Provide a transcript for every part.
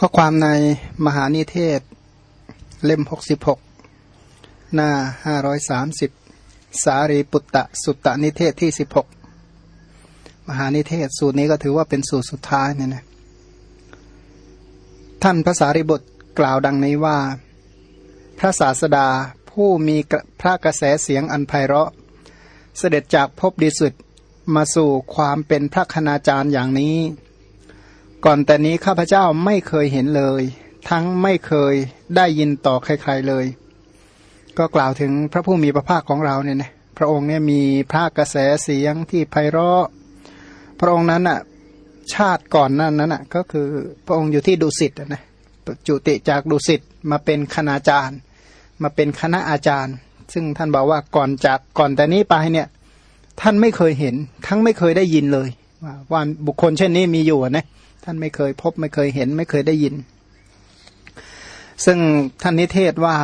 ข้อความในมหานิเทศ เล่ม 66 หน้า 530 สารีปุตตะสุตตนิเทศที่ 16 มหานิเทศสูตรนี้ก็ถือว่าเป็นสูตรสุดท้ายเนี่ยนะท่านพระสารีบุตรกล่าวดังนี้ว่า พระศาสดาผู้มีพระกระแสเสียงอันไพเราะ เสด็จจากภพดีสุดมาสู่ความเป็นพระคณาจารย์อย่างนี้ ก่อนแต่นี้ข้าพเจ้าไม่เคยเห็นเลย ทั้งไม่เคยได้ยินต่อใครๆเลย ก็กล่าวถึงพระผู้มีพระภาคของเราเนี่ยนะพระองค์เนี่ยมีพระกระแสเสียงที่ไพเราะ พระองค์นั้นอะชาติก่อนนั้นนั้นอะก็คือพระองค์อยู่ที่ดุสิตนะจุติจากดุสิตมาเป็นคณาจารย์ มาเป็นคณะอาจารย์ ซึ่งท่านบอกว่าก่อนจากก่อนแต่นี้ไปเนี่ยท่านไม่เคยเห็น ทั้งไม่เคยได้ยินเลย ว่าบุคคลเช่นนี้มีอยู่นะท่านไม่เคยพบไม่เคยเห็นไม่เคยได้ยิน ซึ่งท่านนิเทศว่า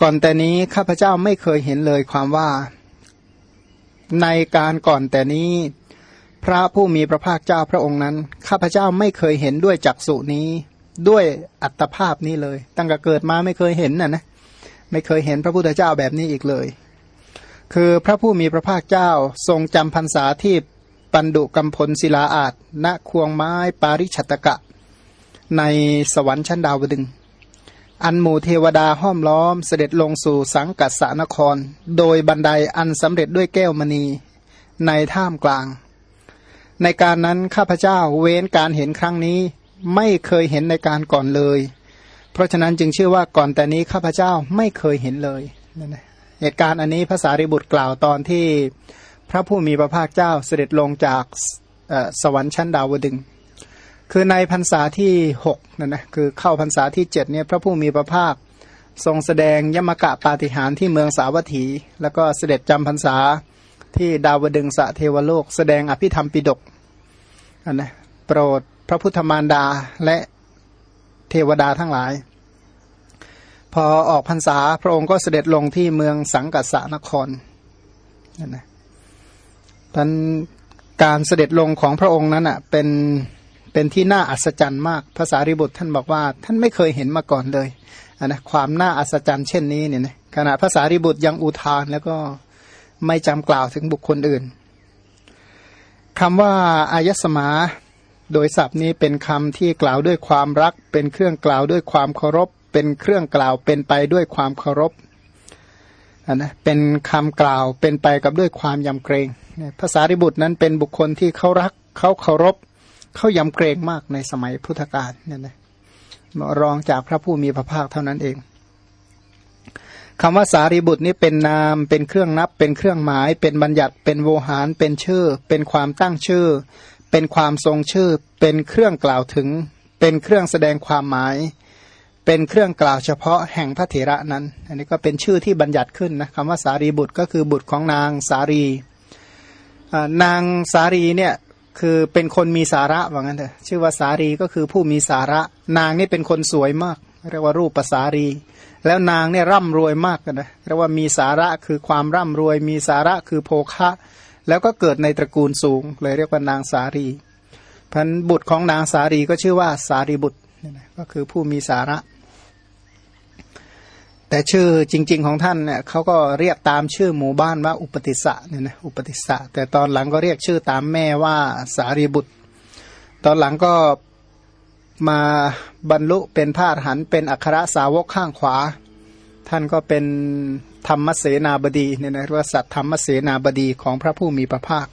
ก่อนแต่นี้ข้าพเจ้าไม่เคยเห็นเลยความว่า ในการก่อนแต่นี้ พระผู้มีพระภาคเจ้าพระองค์นั้น ข้าพเจ้าไม่เคยเห็นด้วยจักษุนี้ ด้วยอัตภาพนี้เลย ตั้งแต่เกิดมาไม่เคยเห็นน่ะนะไม่เคยเห็นพระพุทธเจ้าแบบนี้อีกเลย คือพระผู้มีพระภาคเจ้าทรงจำพรรษาที่ ปันดุกัมพลศิลาอาจ ณควงไม้ปาริชัตกะ ในสวรรค์ชั้นดาวดึง อันหมู่เทวดาห้อมล้อมเสด็จลงสู่สังกัสสนคร โดยบันไดอันสำเร็จด้วยแก้วมณีในท่ามกลาง ในการนั้นข้าพเจ้าเว้นการเห็นครั้งนี้ไม่เคยเห็นในการก่อนเลย เพราะฉะนั้นจึงชื่อว่าก่อนแต่นี้ข้าพเจ้าไม่เคยเห็นเลย เหตุการณ์อันนี้ภาษาริบุตรกล่าวตอนที่ พระผู้มีพระภาคเจ้าเสด็จลงจากสวรรค์ชั้นดาวดึง คือในพรรษาที่หกนั่นนะคือเข้าพรรษาที่เจ็ดเนี่ยพระผู้มีพระภาคทรงแสดงยมกะปาฏิหารที่เมืองสาวัตถี แล้วก็เสด็จจำพรรษาที่ดาวดึงสะเทวโลก แสดงอภิธรรมปิดกนนะโปรดพระพุทธมารดาและเทวดาทั้งหลาย พอออกพรรษาพระองค์ก็เสด็จลงที่เมืองสังกัสสนครนั่นนะ ท่านการเสด็จลงของพระองค์นั้นอะเป็นเป็นที่น่าอัศจรรย์มากภาษาริบุตรท่านบอกว่า ท่านไม่เคยเห็นมาก่อนเลยนนะความน่าอัศจรรย์เช่นนี้เนี่ยนะขณะภาษาริบุตรยังอุทานแล้วก็ไม่จำกล่าวถึงบุคคลอื่นคำว่าอายสมาโดยศัพท์นี้เป็นคำที่กล่าวด้วยความรัก เป็นเครื่องกล่าวด้วยความเคารพ เป็นเครื่องกล่าวเป็นไปด้วยความเคารพ นะเป็นคำกล่าวเป็นไปกับด้วยความยำเกรงภาษาริบุตรนั้นเป็นบุคคลที่เขารักเขาเคารพเขายำเกรงมากในสมัยพุทธกาลเนี่ยนะรองจากพระผู้มีพระภาคเท่านั้นเองคำว่าสารีบุตรนี้เป็นนามเป็นเครื่องนับ เป็นเครื่องหมาย เป็นบัญญัติเป็นโวหาร เป็นชื่อ เป็นความตั้งชื่อ เป็นความทรงชื่อ เป็นเครื่องกล่าวถึง เป็นเครื่องแสดงความหมาย เป็นเครื่องกล่าวเฉพาะแห่งพระเถระนั้น อันนี้ก็เป็นชื่อที่บัญญัติขึ้นนะคำว่าสารีบุตรก็คือบุตรของนางสารี นางสารีเนี่ยคือเป็นคนมีสาระว่างั้นเถอะชื่อว่าสารีก็คือผู้มีสาระ นางนี่เป็นคนสวยมาก เรียกว่ารูปภาษารี แล้วนางเนี่ยร่ำรวยมากนะเรียกว่ามีสาระคือความร่ำรวย มีสาระคือโภคะ แล้วก็เกิดในตระกูลสูง เลยเรียกว่านางสารีพันบุตรของนางสารีก็ชื่อว่าสารีบุตร ก็คือผู้มีสาระ แต่ชื่อจริง ๆของท่านเนี่ยเขาก็เรียกตามชื่อหมู่บ้านว่าอุปติสะเนี่ยนะอุปติสะแต่ตอนหลังก็เรียกชื่อตามแม่ว่าสารีบุตร ตอนหลังก็มาบรรลุเป็นพระอรหันเป็นอัครสาวกข้างขวา ท่านก็เป็นธรรมเสนาบดีเนี่ยนะว่าสัตธรรมเสนาบดีของพระผู้มีพระภาค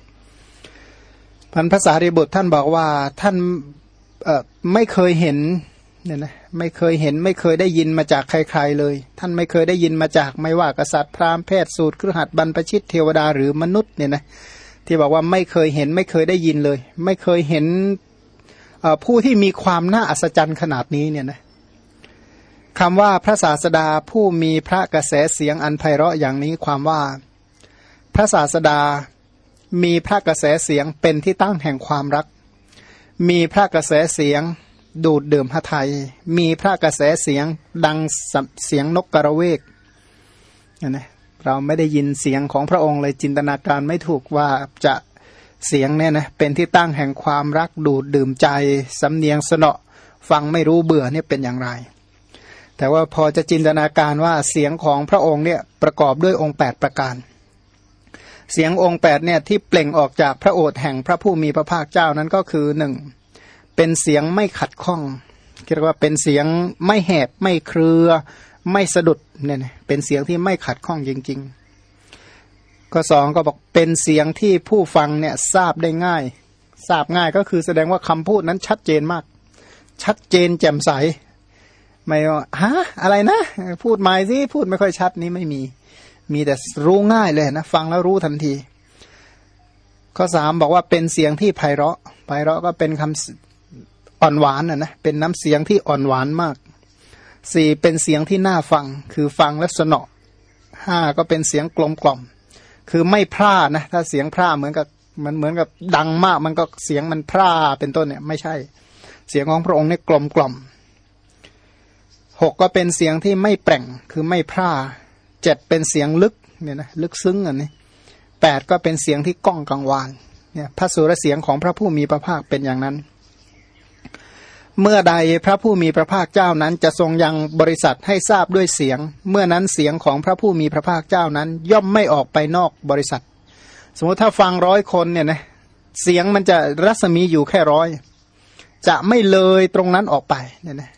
พันภาษารีบุตรท่านบอกว่าท่าน ไม่เคยเห็นเนี่ยนะไม่เคยเห็นไม่เคยได้ยินมาจากใครๆเลย ท่านไม่เคยได้ยินมาจากไม่ว่ากษัตริย์พราหมณ์แพทย์สูตรครหัสบรรพชิตเทวดาหรือมนุษย์เนี่ยนะที่บอกว่าไม่เคยเห็นไม่เคยได้ยินเลย ไม่เคยเห็นผู้ที่มีความน่าอัศจรรย์ขนาดนี้เนี่ยนะคำว่าพระศาสดาผู้มีพระกระแสเสียงอันไพเราะอย่างนี้ความว่า พระศาสดามีพระกระแสเสียงเป็นที่ตั้งแห่งความรัก มีพระกระแสเสียงดูดดื่มพระไทย มีพระกระแสเสียงดังเสียงนกกระเวกนะเราไม่ได้ยินเสียงของพระองค์เลยจินตนาการไม่ถูกว่าจะเสียงเนี่ยนะเป็นที่ตั้งแห่งความรักดูดดื่มใจสำเนียงสนอฟังไม่รู้เบื่อเนี่ยเป็นอย่างไร แต่ว่าพอจะจินตนาการว่าเสียงของพระองค์เนี่ยประกอบด้วยองค์ 8 ประการ เสียงองค์8เนี่ยที่เปล่งออกจากพระโอษฐ์แห่งพระผู้มีพระภาคเจ้านั้นก็คือหนึ่งเป็นเสียงไม่ขัดข้องเรียกว่าเป็นเสียงไม่แหบไม่เครือ ไม่สะดุดเนี่ยเป็นเสียงที่ไม่ขัดข้องจริง ๆ ก็สองก็บอกเป็นเสียงที่ผู้ฟังเนี่ยทราบได้ง่าย ทราบง่ายก็คือแสดงว่าคำพูดนั้นชัดเจนมาก ชัดเจนแจ่มใส ไม่ว่าฮะอะไรนะ พูดใหม่สิพูดไม่ค่อยชัดนี้ไม่มี มีแต่รู้ง่ายเลยนะฟังแล้วรู้ทันที ข้อสามบอกว่าเป็นเสียงที่ไพเราะไพเราะก็เป็นคำอ่อนหวานนะนะเป็นน้ำเสียงที่อ่อนหวานมากสี่เป็นเสียงที่น่าฟัง คือฟังและสนอห้าก็เป็นเสียงกลมกล่อม คือไม่พร่านะถ้าเสียงพร่าเหมือนกับมันเหมือนกับดังมาก มันก็เสียงมันพร่าเป็นต้นเนี่ยไม่ใช่ เสียงของพระองค์เนี่ยกลมกล่อมหกก็เป็นเสียงที่ไม่แปร่งคือไม่พร่า เจ็ดเป็นเสียงลึกเนี่ยนะลึกซึ้งอันนี้แปดก็เป็นเสียงที่ก้องกังวานเนี่ยพระสุรเสียงของพระผู้มีพระภาคเป็นอย่างนั้น เมื่อใดพระผู้มีพระภาคเจ้านั้น จะทรงยังบริษัทให้ทราบด้วยเสียง เมื่อนั้นเสียงของพระผู้มีพระภาคเจ้านั้น ย่อมไม่ออกไปนอกบริษัท สมมติถ้าฟังร้อยคนเนี่ยนะเสียงมันจะรัศมีอยู่แค่ร้อยจะไม่เลยตรงนั้นออกไปเนี่ยนะ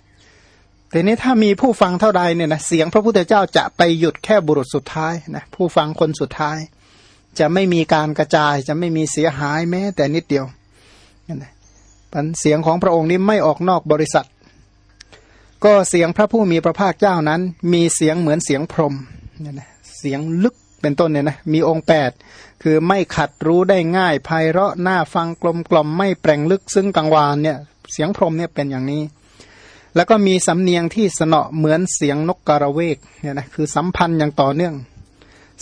แต่นี้ถ้ามีผู้ฟังเท่าใดเนี่ยนะเสียงพระพุทธเจ้าจะไปหยุดแค่บุรุษสุดท้ายนะผู้ฟังคนสุดท้าย จะไม่มีการกระจายจะไม่มีเสียหายแม้ แต่นิดเดียวนั่นะเสียงของพระองค์นี้ไม่ออกนอกบริษัท ก็เสียงพระผู้มีพระภาคเจ้านั้น มีเสียงเหมือนเสียงพรมเนี่ยนะเสียงลึกเป็นต้นเนี่ยนะมีองค์แปดคือไม่ขัดรู้ได้ง่ายไพเราะหน่าฟังกลมกล่อมไม่แปลงลึกซึ่งกังวานเนี่ยเสียงพรมเนี่ยเป็นอย่างนี้ แล้วก็มีสำเนียงที่สนอเหมือนเสียงนกกระเวกเนี่ยนะคือสัมพันธ์อย่างต่อเนื่อง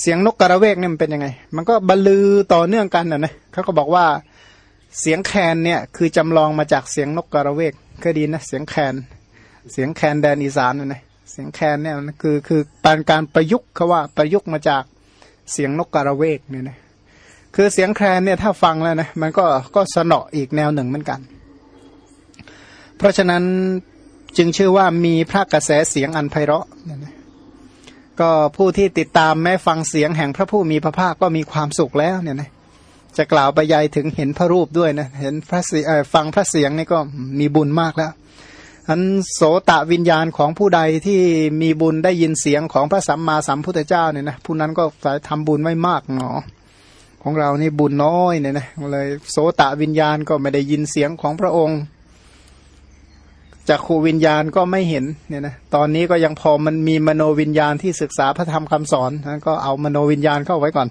เสียงนกกระเวกเนี่ยมันเป็นยังไง มันก็บรรลือต่อเนื่องกันนะนะเขาก็บอกว่าเสียงแคนเนี่ยคือจำลองมาจากเสียงนกกระเวกก็ดีนะเสียงแคนเสียงแคนแดนอีสานนะเสียงแคนเนี่ยคือคือการการประยุกต์เขาว่าประยุกต์มาจากเสียงนกกระเวกเนี่ยนะคือเสียงแคนเนี่ยถ้าฟังแล้วนะมันก็ก็สนออีกแนวหนึ่งเหมือนกัน เพราะฉะนั้น จึงชื่อว่ามีพระกระแสเสียงอันไพเราะเนี่ยนะก็ผู้ที่ติดตามแม้ฟังเสียงแห่งพระผู้มีพระภาคก็มีความสุขแล้วเนี่ยนะจะกล่าวไปยายถึงเห็นพระรูปด้วยนะเห็นพระเสียฟังพระเสียงนี่ก็มีบุญมากแล้วอันโสตะวิญญาณของผู้ใดที่มีบุญได้ยินเสียงของพระสัมมาสัมพุทธเจ้าเนี่ยนะผู้นั้นก็สายทำบุญไม่มากหนอของเรานี่บุญน้อยเนี่ยนะเลยโสตะวิญญาณก็ไม่ได้ยินเสียงของพระองค์ จากขูวิญญาณก็ไม่เห็นเนี่ยนะตอนนี้ก็ยังพอมันมีมโนวิญญาณที่ศึกษาพระธรรมคำสอนนะก็เอามโนวิญญาณเข้าไว้ก่อน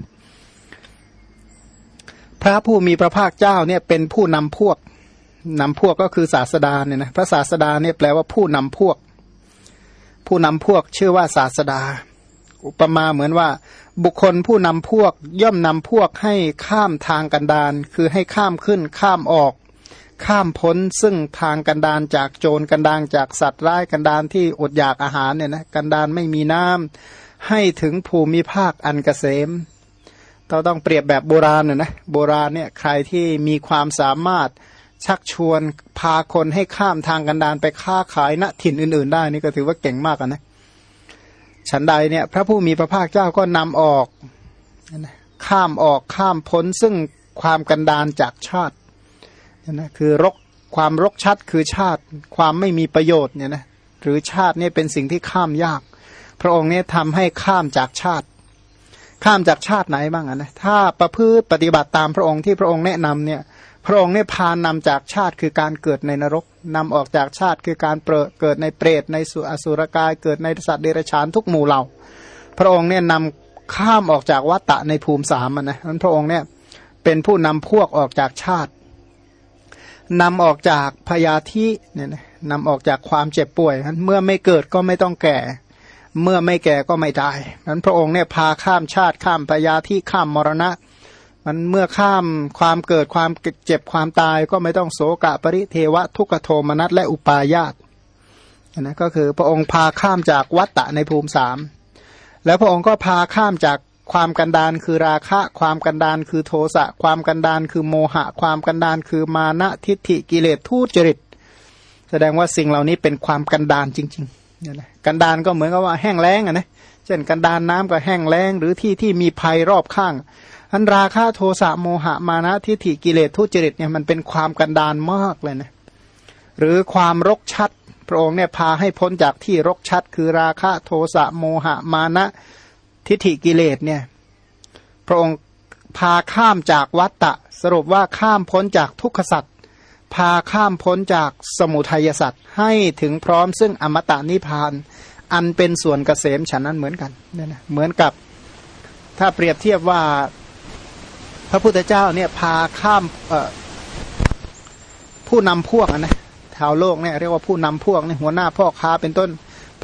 พระผู้มีพระภาคเจ้าเนี่ยเป็นผู้นำพวกนำพวกก็คือศาสดาเนี่ยนะพระศาสดาเนี่ยแปลว่าผู้นำพวก ผู้นำพวกชื่อว่าศาสดา อุปมาเหมือนว่า บุคคลผู้นำพวกย่อมนำพวกให้ข้ามทางกันดานคือให้ข้ามขึ้นข้ามออก ข้ามพ้นซึ่งทางกันดานจากโจรกันดานจากสัตว์ร้ายกันดานที่อดอยากอาหารเนี่ยนะกันดานไม่มีน้ำให้ถึงภูมิภาคอันกเกษมเราต้องเปรียบแบบโบราณนะนะโบราณเนี่ยใครที่มีความสามารถชักชวนพาคนให้ข้ามทางกันดานไปค้าขายณถิ่นอื่น ๆ ได้นี่ก็ถือว่าเก่งมากนะฉันใดเนี่ยพระผู้มีพระภาคเจ้าก็นำออกข้ามออกข้ามพ้นซึ่งความกันดานจากชาติ นะคือรกความรกชัดคือชาติความไม่มีประโยชน์เนี่ยนะหรือชาติเนี่ยเป็นสิ่งที่ข้ามยาก พระองค์เนี่ยทำให้ข้ามจากชาติ ข้ามจากชาติไหนบ้างนะถ้าประพฤติปฏิบัติตามพระองค์ที่พระองค์แนะนำเนี่ยพระองค์เนี่ยพานำจากชาติคือการเกิดในนรกนำออกจากชาติคือการเกิดในเปรตในสุอสุรกาย เกิดในสัตว์เดรัจฉานทุกหมู่เหล่า พระองค์เนี่ยนำข้ามออกจากวัตตะในภูมิสามนะนั้นพระองค์เนี่ยเป็นผู้นำพวกออกจากชาติ นำออกจากพยาธิเนี่ยนำออกจากความเจ็บป่วยนั้นเมื่อไม่เกิดก็ไม่ต้องแก่ เมื่อไม่แก่ก็ไม่ตายนั้นพระองค์เนี่ยพาข้ามชาติข้ามพยาที่ข้ามมรณะ มันเมื่อข้ามความเกิดความเจ็บความตายก็ไม่ต้องโศกะปริเทวะทุกขโทมนัสและอุปาญาตนะก็คือพระองค์พาข้ามจากวัตตะในภูมิสามแล้วพระองค์ก็พาข้ามจาก ความกันดานคือราคะ ความกันดานคือโทสะ ความกันดานคือโมหะ ความกันดานคือมานะทิฏฐิกิเลสทุจริต แสดงว่าสิ่งเหล่านี้เป็นความกันดานจริงๆนี่ยนะกันดานก็เหมือนกับว่าแห้งแล้งอะนะเช่นกันดานน้ำก็แห้งแล้ง หรือที่ที่มีภัยรอบข้างอันราคาโทสะโมหะมานะทิฏฐิกิเลสทุจริตเนี่ยมันเป็นความกันดานมากเลยนะหรือความรกชัด พระองค์เนี่ยพาให้พ้นจากที่รกชัด คือราคะโทสะโมหะมานะ ทิฏฐิกิเลสเนี่ยพระองค์พาข้ามจากวัตตะ สรุปว่าข้ามพ้นจากทุกขสัตว์พาข้ามพ้นจากสมุทัยสัตว์ให้ถึงพร้อมซึ่งอมตะนิพาน อันเป็นส่วนเกษมฉันนั้นเหมือนกันเนี่ยนะเหมือนกับถ้าเปรียบเทียบว่าพระพุทธเจ้าเนี่ยพาข้ามผู้นำพวกนะชาวโลกเนี่ยเรียกว่าผู้นำพวกเนี่ยหัวหน้าพ่อค้าเป็นต้น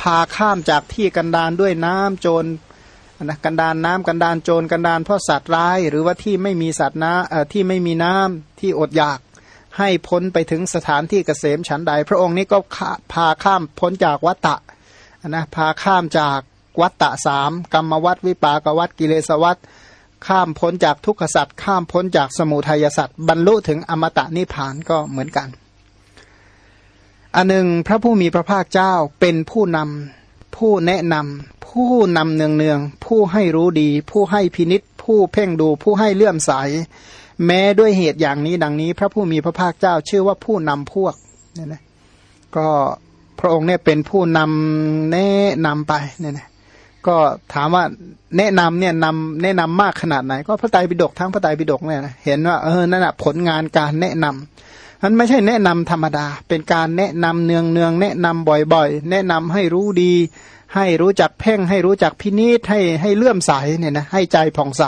พาข้ามจากที่กันดานด้วยน้ำโจร นะกันดานน้ำกันดานโจรกันดานเพราะสัตว์ร้าย หรือว่าที่ไม่มีสัตว์น้ำที่ไม่มีน้ำที่อดอยาก ให้พ้นไปถึงสถานที่เกษมฉันใด พระองค์นี้ก็พาข้ามพ้นจากวัตตะนะพาข้ามจากวัตตะสามกรรมวัตวิปากวัตกิเลสวัตข้ามพ้นจากทุกขสัตว์ข้ามพ้นจากสมุทัยสัตว์บรรลุถึงอมตะนิพพานก็เหมือนกันอันหนึ่งพระผู้มีพระภาคเจ้าเป็นผู้นำ ผู้แนะนำผู้นำเนืองเนืองผู้ให้รู้ดี ผู้ให้พินิษผู้เพ่งดูผู้ให้เลื่อมใส แม้ด้วยเหตุอย่างนี้ดังนี้ พระผู้มีพระภาคเจ้าชื่อว่าผู้นำพวกเนี่ยนะก็พระองค์เนี่ยเป็นผู้นำแนะนำไปเนี่ยนะก็ถามว่าแนะนำเนี่ยนำแนะนำมากขนาดไหน ก็พระไตรปิฎกทั้งพระไตรปิฎกเนี่ยนะเห็นว่าเออนั่นแหะผลงานการแนะนำ มันไม่ใช่แนะนำธรรมดา เป็นการแนะนำเนืองเนืองแนะนำบ่อยๆ แนะนำให้รู้ดี ให้รู้จักเพ่ง ให้รู้จักพินิษให้ให้เลื่อมใสเนี่ยนะให้ใจผ่องใส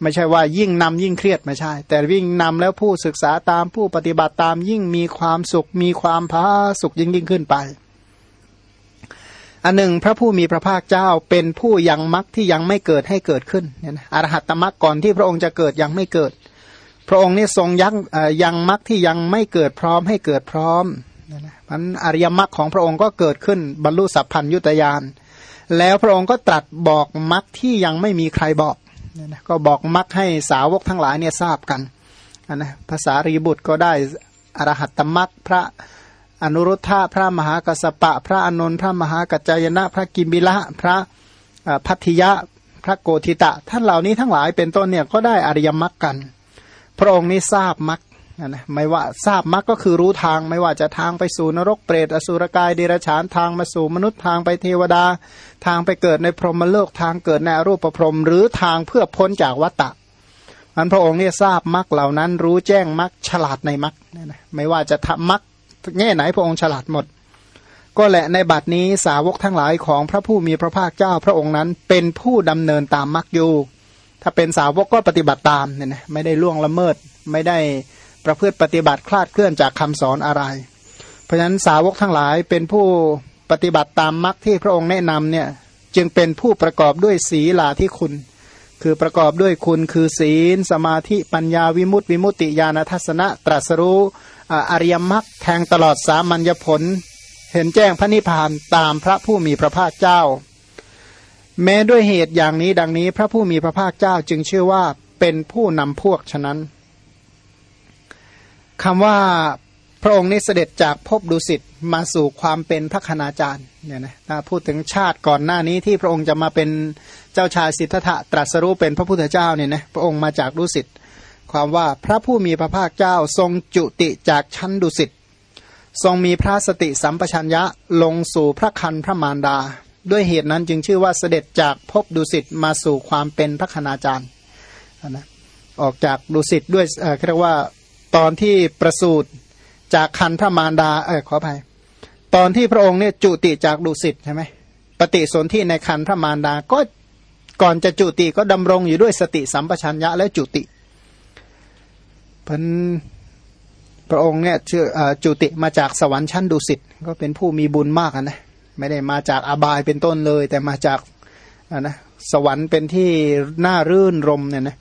ไม่ใช่ว่ายิ่งนำยิ่งเครียดไม่ใช่ แต่วิ่งนำแล้วผู้ศึกษาตามผู้ปฏิบัติตามยิ่งมีความสุข มีความพาสุขยิ่งยิ่งขึ้นไปอันหนึ่งพระผู้มีพระภาคเจ้าเป็นผู้ยังมรรคที่ยังไม่เกิดให้เกิดขึ้นเนี่ยนะอรหัตตมรรคก่อนที่พระองค์จะเกิดยังไม่เกิด พระองค์นี่ทรงยังยังมรรคที่ยังไม่เกิดพร้อมให้เกิดพร้อมมันอริยมรรคของพระองค์ก็เกิดขึ้นบรรลุสัพพัญยุตยานแล้วพระองค์ก็ตรัสบอกมรรคที่ยังไม่มีใครบอกก็บอกมักให้สาวกทั้งหลายเนี่ยทราบกันนะภาษารีบุตรก็ได้อรหัตตมักพระอนุรุทธะพระมหากัสปะ พระอนนท์พระมหากัจจายนะ พระกิมบิละพระพัทธิยะ พระโกธิตะ ท่านเหล่านี้ทั้งหลายเป็นต้นเนี่ยก็ได้อริยมรรคกัน พระองค์นี้ทราบมรรคนะไม่ว่าทราบมรรคก็คือรู้ทางไม่ว่าจะทางไปสู่นรกเปรตอสุรกายเดรัจฉานทางมาสู่มนุษย์ทางไปเทวดา ทางไปเกิดในพรหมโลกทางเกิดในรูปประพรมหรือทางเพื่อพ้นจากวัฏฏะมันพระองค์เนี่ยทราบมรรคเหล่านั้นรู้แจ้งมรรคฉลาดในมรรคนะไม่ว่าจะทำมรรคแง่ไหนพระองค์ฉลาดหมด ก็แหละในบัดนี้สาวกทั้งหลายของพระผู้มีพระภาคเจ้าพระองค์นั้นเป็นผู้ดำเนินตามมรรคอยู่ ถ้าเป็นสาวกก็ปฏิบัติตามเนี่ยนะไม่ได้ล่วงละเมิด ไม่ได้ประพฤติปฏิบัติคลาดเคลื่อนจากคำสอนอะไร เพราะฉะนั้นสาวกทั้งหลายเป็นผู้ปฏิบัติตามมรรคที่พระองค์แนะนำเนี่ยจึงเป็นผู้ประกอบด้วยศีลาที่คุณ คือประกอบด้วยคุณคือศีล สมาธิปัญญาวิมุตติวิมุตติญาณทัศนะตรัสรู้อริยมรรคแทงตลอดสามัญญผล เห็นแจ้งพระนิพพานตามพระผู้มีพระภาคเจ้า แม้ด้วยเหตุอย่างนี้ดังนี้ พระผู้มีพระภาคเจ้าจึงเชื่อว่าเป็นผู้นำพวกฉะนั้นคำว่าพระองค์นี้เสด็จจากภพดุสิตมาสู่ความเป็นพระคณาจารย์เนี่ยนะพูดถึงชาติก่อนหน้านี้ที่พระองค์จะมาเป็นเจ้าชายสิทธัตถะตรัสรู้เป็นพระพุทธเจ้าเนี่ยนะพระองค์มาจากดุสิตความว่าพระผู้มีพระภาคเจ้าทรงจุติจากชั้นดุสิตทรงมีพระสติสัมปชัญญะลงสู่พระคันพระมารดา ด้วยเหตุนั้นจึงชื่อว่าเสด็จจากภพดุสิตมาสู่ความเป็นพระคณาจารย์นะออกจากดุสิตด้วยเรียกว่าตอนที่ประสูติจากคันพระมารดาเออขออภัยตอนที่พระองค์เนี่ยจุติจากดุสิตใช่ไหมปฏิสนธิในคันพระมารดาก็ก่อนจะจุติก็ดำรงอยู่ด้วยสติสัมปชัญญะและจุติพันพระองค์เนี่ยชื่อจุติมาจากสวรรค์ชั้นดุสิตก็เป็นผู้มีบุญมากนะ ไม่ได้มาจากอบายเป็นต้นเลย แต่มาจากนะสวรรค์เป็นที่น่ารื่นรมเนี่ยนะ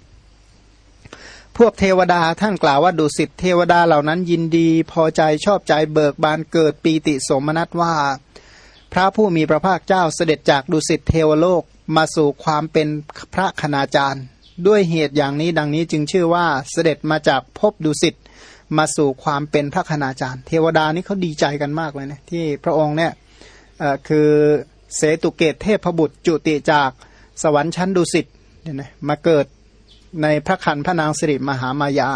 พวกเทวดาท่านกล่าวว่าดุสิตเทวดาเหล่านั้นยินดีพอใจชอบใจเบิกบานเกิดปีติสมนัตว่า พระผู้มีพระภาคเจ้าเสด็จจากดุสิตเทวโลกมาสู่ความเป็นพระคณาจารย์ ด้วยเหตุอย่างนี้ดังนี้จึงชื่อว่าเสด็จมาจากภพดุสิตมาสู่ความเป็นพระคณาจารย์ เทวดานี่เขาดีใจกันมากเลยนะที่พระองค์เนี่ย คือเสตุเกตเทพบุตรจุติจากสวรรค์ชั้นดุสิตเนี่ยนะมาเกิดในพระคันพระนางสิริมหามายา